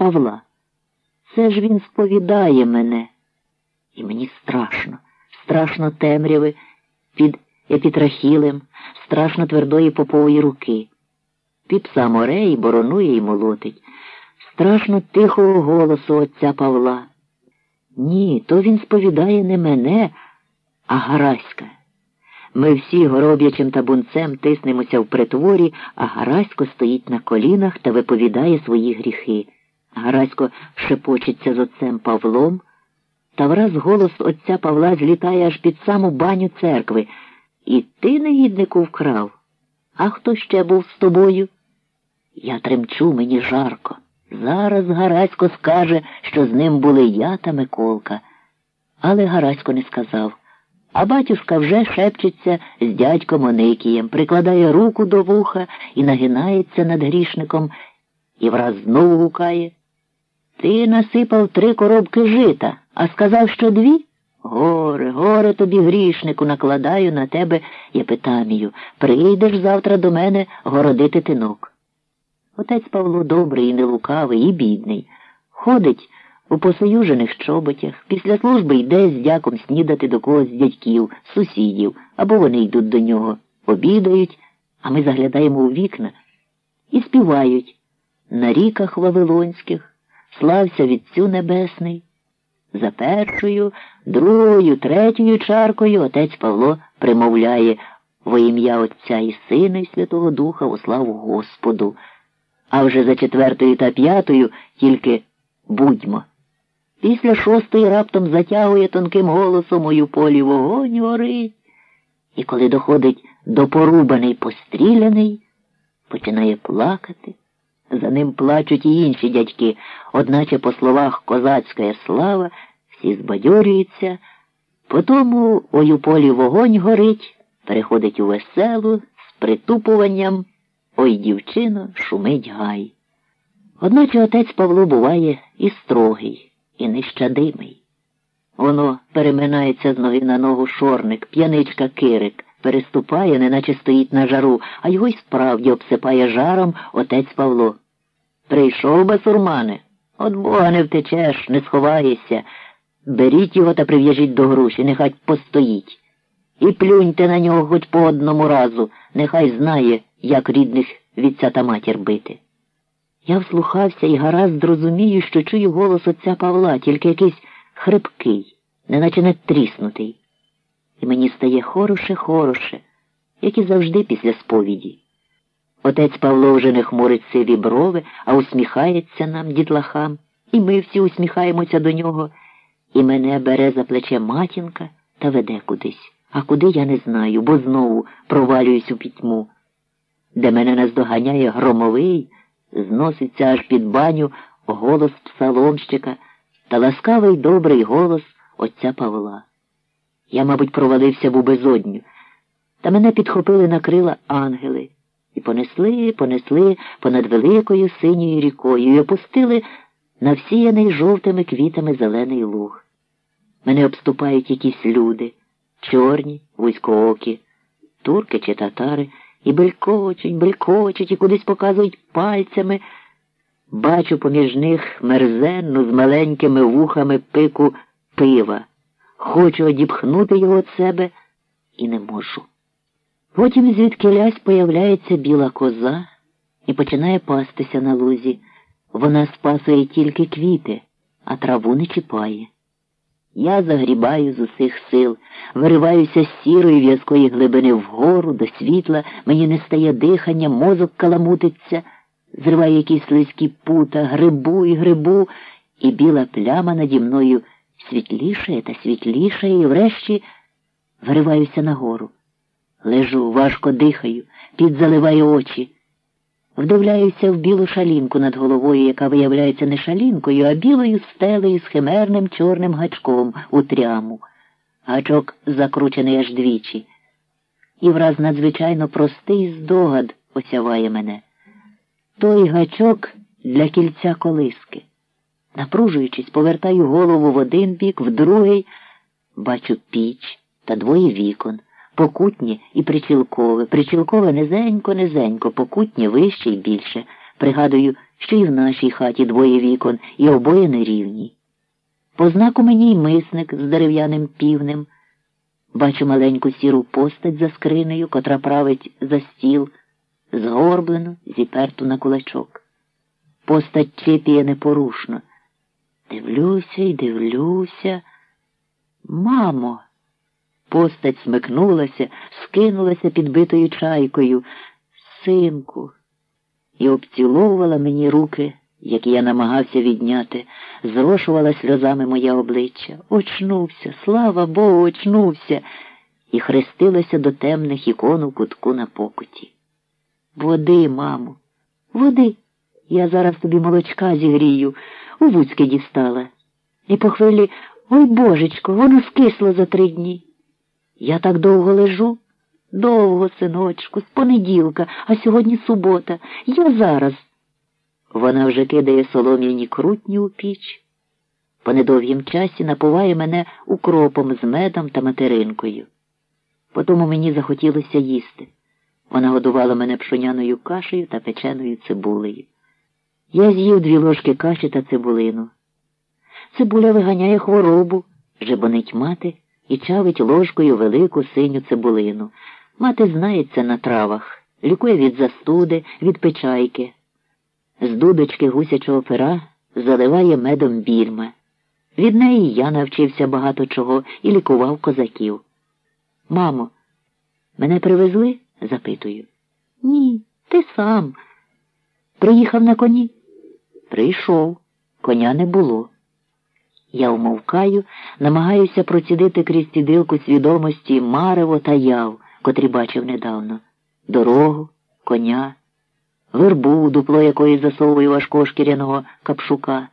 Павла. Це ж він сповідає мене. І мені страшно, страшно темряви під епітрахілем, страшно твердої попової руки. Піпса море і боронує і молотить. Страшно тихого голосу отця Павла. Ні, то він сповідає не мене, а Гараська. Ми всі гороб'ячим табунцем тиснемося в притворі, а Гарасько стоїть на колінах та виповідає свої гріхи. Гарасько шепочеться з отцем Павлом, та враз голос отця Павла злітає аж під саму баню церкви. І ти, негіднику, вкрав. А хто ще був з тобою? Я тремчу, мені жарко. Зараз Гарасько скаже, що з ним були я та Миколка. Але Гарасько не сказав. А батюшка вже шепчеться з дядьком Оникієм, прикладає руку до вуха і нагинається над грішником, і враз знову гукає. Ти насипав три коробки жита, а сказав, що дві? Горе, горе тобі, грішнику, накладаю на тебе єпитамію. Прийдеш завтра до мене городити тинок. Отець Павло добрий і нелукавий, і бідний. Ходить у посоюжених чоботях, після служби йде з дяком снідати до когось з дядьків, сусідів, або вони йдуть до нього, обідають, а ми заглядаємо у вікна і співають на ріках Вавилонських, слався Відцю Небесний. За першою, другою, третьою чаркою отець Павло примовляє во ім'я Отця і Сина і Святого Духа у славу Господу, а вже за четвертою та п'ятою тільки будьмо. Після шостої раптом затягує тонким голосом мою полі вогонь горить. І коли доходить до порубаний постріляний, починає плакати. За ним плачуть і інші дядьки, одначе по словах козацька слава всі збадьорюються, потому ой у полі вогонь горить, переходить у веселу з притупуванням Ой, дівчино, шумить гай. Одначе отець Павло буває і строгий, і нещадимий. Воно переминається з ноги на ногу шорник, п'яничка кирик, переступає, неначе стоїть на жару, а його й справді обсипає жаром отець Павло. Прийшов басурмане, от бога не втечеш, не сховаєшся. Беріть його та прив'яжіть до груші, нехай постоїть. І плюньте на нього хоч по одному разу, нехай знає, як рідних відця та матір бити. Я вслухався і гаразд зрозумію, що чую голос отця Павла, тільки якийсь хрипкий, неначе не тріснутий. І мені стає хороше, хороше, як і завжди після сповіді. Отець Павло вже не хмурить сиві брови, а усміхається нам, дітлахам, і ми всі усміхаємося до нього, і мене бере за плече матінка та веде кудись. А куди я не знаю, бо знову провалююсь у пітьму, де мене наздоганяє громовий, зноситься аж під баню голос псаломщика та ласкавий добрий голос отця Павла. Я, мабуть, провалився в убезодню, та мене підхопили на крила ангели і понесли, понесли понад великою синьою рікою і опустили на всіяний жовтими квітами зелений луг. Мене обступають якісь люди, чорні, вузькоокі, турки чи татари, і белькочуть, белькочуть, і кудись показують пальцями. Бачу поміж них мерзенну з маленькими вухами пику пива. Хочу одіпхнути його від себе і не можу. Потім звідки лясь появляється біла коза і починає пастися на лузі. Вона спасує тільки квіти, а траву не чіпає. Я загрібаю з усіх сил, вириваюся з сірої в'язкої глибини вгору, до світла, мені не стає дихання, мозок каламутиться, зриваю якісь слизькі пута, грибу і грибу, і біла пляма наді мною світлішає та світлішає, і врешті вириваюся нагору. Лежу, важко дихаю, підзаливаю очі. Вдивляюся в білу шалінку над головою, яка виявляється не шалінкою, а білою стелею з химерним чорним гачком у тряму. Гачок закручений аж двічі. І враз надзвичайно простий здогад осяває мене. Той гачок для кільця колиски. Напружуючись, повертаю голову в один бік, в другий, бачу піч та двоє вікон покутнє і причілкове, причілкове низенько, низенько, покутнє вище і більше. Пригадую, що і в нашій хаті двоє вікон, і обоє нерівні. По знаку мені й мисник з дерев'яним півнем. Бачу маленьку сіру постать за скринею, котра править за стіл, згорблену, зіперту на кулачок. Постать чепіє непорушно. Дивлюся й дивлюся. Мамо. Постать смикнулася, скинулася підбитою чайкою. Синку, і обціловувала мені руки, які я намагався відняти, зрошувала сльозами моє обличчя. Очнувся, слава Богу, очнувся, і хрестилася до темних ікон у кутку на покуті. Води, мамо, води. Я зараз тобі молочка зігрію, у вузьки дістала. І по хвилі, ой божечко, воно скисло за три дні. Я так довго лежу. Довго, синочку, з понеділка, а сьогодні субота. Я зараз. Вона вже кидає солом'яні крутні у піч. По недовгім часі напуває мене укропом з медом та материнкою. Потому мені захотілося їсти. Вона годувала мене пшоняною кашею та печеною цибулею. Я з'їв дві ложки каші та цибулину. Цибуля виганяє хворобу, жебонить мати і чавить ложкою велику синю цибулину. Мати знається на травах, лікує від застуди, від печайки. З дудочки гусячого пера заливає медом більма. Від неї я навчився багато чого і лікував козаків. Мамо, мене привезли? запитую. Ні, ти сам. Приїхав на коні? Прийшов. Коня не було. Я умовкаю, намагаюся процідити крізь цідилку свідомості марево та яв, котрі бачив недавно. Дорогу, коня, вербу, дупло якої засовую важкого шкіряного капшука.